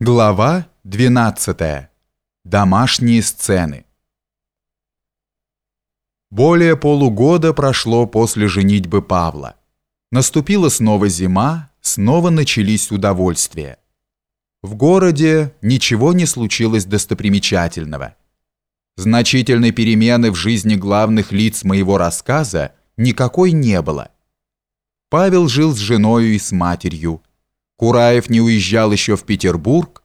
Глава 12. Домашние сцены. Более полугода прошло после женитьбы Павла. Наступила снова зима, снова начались удовольствия. В городе ничего не случилось достопримечательного. Значительной перемены в жизни главных лиц моего рассказа никакой не было. Павел жил с женою и с матерью, Кураев не уезжал еще в Петербург,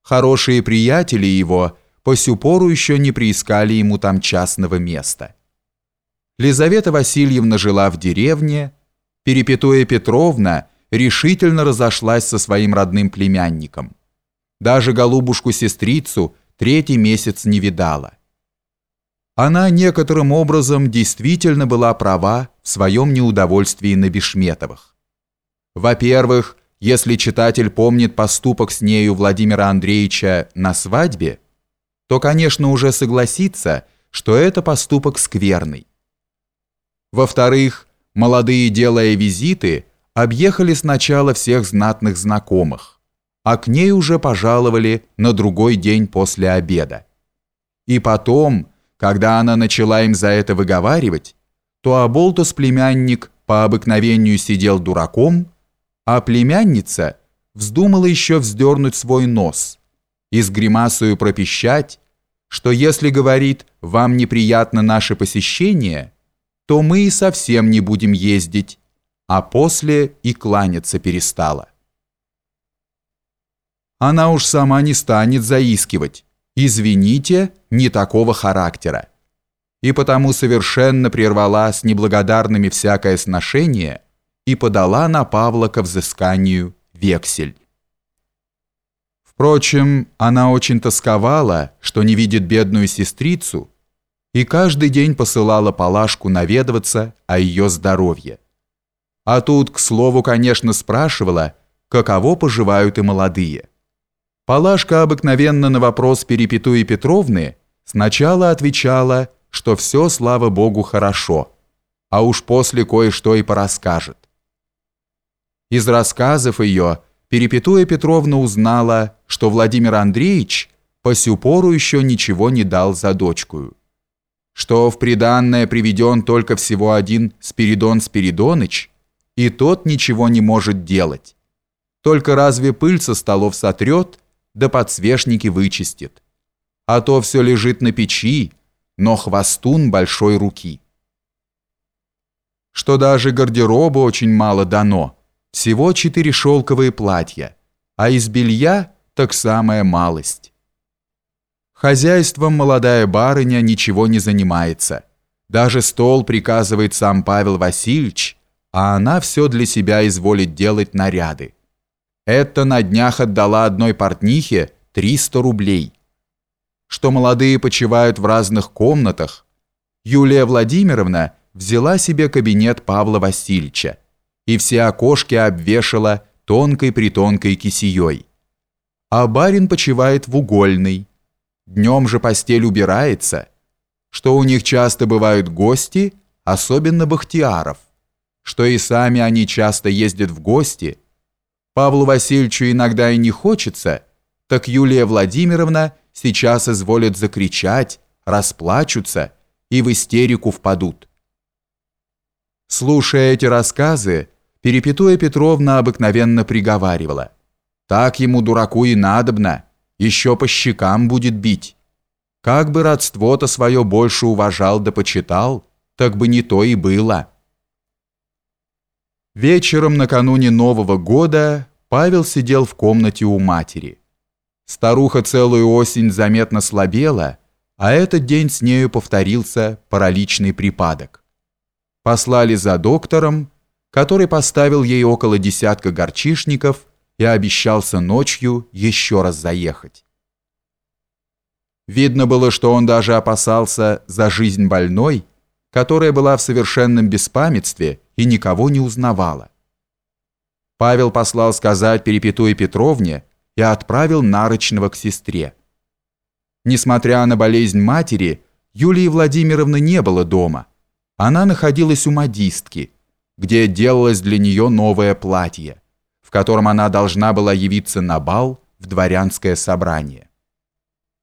хорошие приятели его по сю пору еще не приискали ему там частного места. Лизавета Васильевна жила в деревне, Перепетуя Петровна решительно разошлась со своим родным племянником. Даже голубушку-сестрицу третий месяц не видала. Она некоторым образом действительно была права в своем неудовольствии на Бешметовых. Во-первых, если читатель помнит поступок с нею Владимира Андреевича на свадьбе, то, конечно, уже согласится, что это поступок скверный. Во-вторых, молодые, делая визиты, объехали сначала всех знатных знакомых, а к ней уже пожаловали на другой день после обеда. И потом, когда она начала им за это выговаривать, то Аболтус племянник по обыкновению сидел дураком, а племянница вздумала еще вздернуть свой нос и с гримасою пропищать, что если, говорит, вам неприятно наше посещение, то мы и совсем не будем ездить, а после и кланяться перестала. Она уж сама не станет заискивать, извините, не такого характера, и потому совершенно прервала с неблагодарными всякое сношение – и подала на Павла к взысканию вексель. Впрочем, она очень тосковала, что не видит бедную сестрицу, и каждый день посылала Палашку наведываться о ее здоровье. А тут, к слову, конечно, спрашивала, каково поживают и молодые. Палашка обыкновенно на вопрос Перепетуи Петровны сначала отвечала, что все, слава Богу, хорошо, а уж после кое-что и порасскажет. Из рассказов ее Перепетуя Петровна узнала, что Владимир Андреевич по сю пору еще ничего не дал за дочкую, что в приданное приведен только всего один Спиридон Спиридоныч, и тот ничего не может делать, только разве пыль со столов сотрет, да подсвечники вычистит, а то все лежит на печи, но хвостун большой руки. Что даже гардероба очень мало дано – всего четыре шелковые платья, а из белья так самая малость. Хозяйством молодая барыня ничего не занимается. Даже стол приказывает сам Павел Васильевич, а она все для себя изволит делать наряды. Это на днях отдала одной портнихе 300 рублей. Что молодые почивают в разных комнатах, Юлия Владимировна взяла себе кабинет Павла Васильевича и все окошки обвешала тонкой-притонкой кисеей. А барин почивает в угольной. Днем же постель убирается, что у них часто бывают гости, особенно бахтиаров, что и сами они часто ездят в гости. Павлу Васильевичу иногда и не хочется, так Юлия Владимировна сейчас изволит закричать, расплачутся и в истерику впадут. Слушая эти рассказы, Перепетуя Петровна обыкновенно приговаривала. «Так ему, дураку, и надобно, еще по щекам будет бить. Как бы родство-то свое больше уважал да почитал, так бы не то и было». Вечером накануне Нового года Павел сидел в комнате у матери. Старуха целую осень заметно слабела, а этот день с нею повторился параличный припадок. Послали за доктором, который поставил ей около десятка горчишников и обещался ночью еще раз заехать. Видно было, что он даже опасался за жизнь больной, которая была в совершенном беспамятстве и никого не узнавала. Павел послал сказать Перепетуе Петровне и отправил Нарочного к сестре. Несмотря на болезнь матери, Юлии Владимировны не было дома. Она находилась у модистки – где делалось для нее новое платье, в котором она должна была явиться на бал в дворянское собрание.